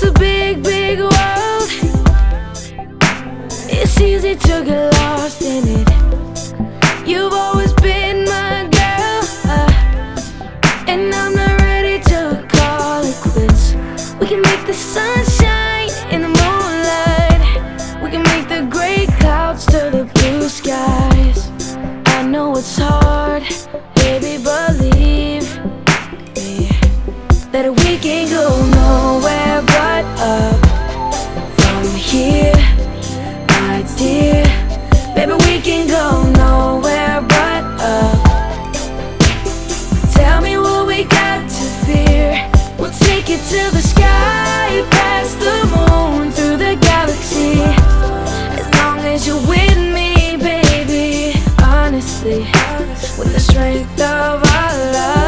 It's a big, big world. It's easy to get lost in it. You've always been my girl, uh, and I'm not ready to call it quits. We can make the sunshine in the moonlight. We can make the gray clouds to the blue skies. I know it's hard, baby, believe me that we can go nowhere. need you with me, baby. Honestly, with the strength of our love.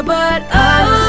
but I.